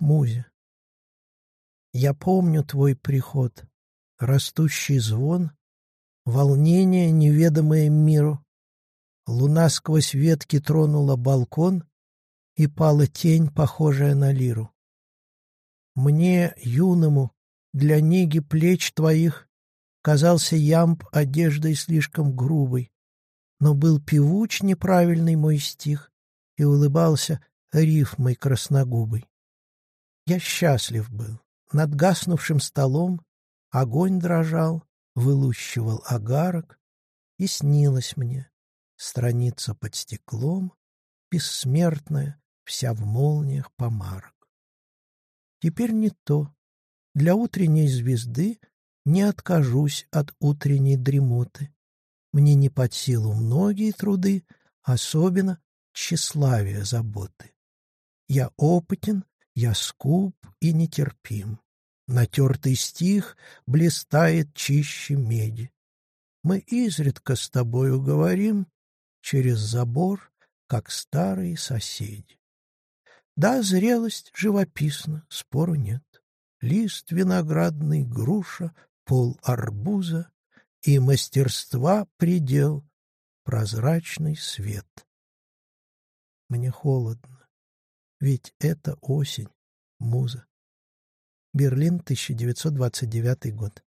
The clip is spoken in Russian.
музе. Я помню твой приход, растущий звон, волнение, неведомое миру. Луна сквозь ветки тронула балкон, и пала тень, похожая на лиру. Мне, юному, для неги плеч твоих казался ямб одеждой слишком грубой, но был певуч неправильный мой стих и улыбался рифмой красногубой. Я счастлив был. Над гаснувшим столом огонь дрожал, вылущивал агарок, и снилось мне страница под стеклом, бессмертная, вся в молниях помарок. Теперь не то. Для утренней звезды не откажусь от утренней дремоты. Мне не под силу многие труды, особенно тщеславие заботы. Я опытен, я скуп и нетерпим. Натертый стих блистает чище меди. Мы изредка с тобою говорим через забор, как старые соседи. Да, зрелость живописна, спору нет. Лист виноградный, груша, пол арбуза и мастерства предел, прозрачный свет. Мне холодно, ведь это осень, муза. Берлин, 1929 год.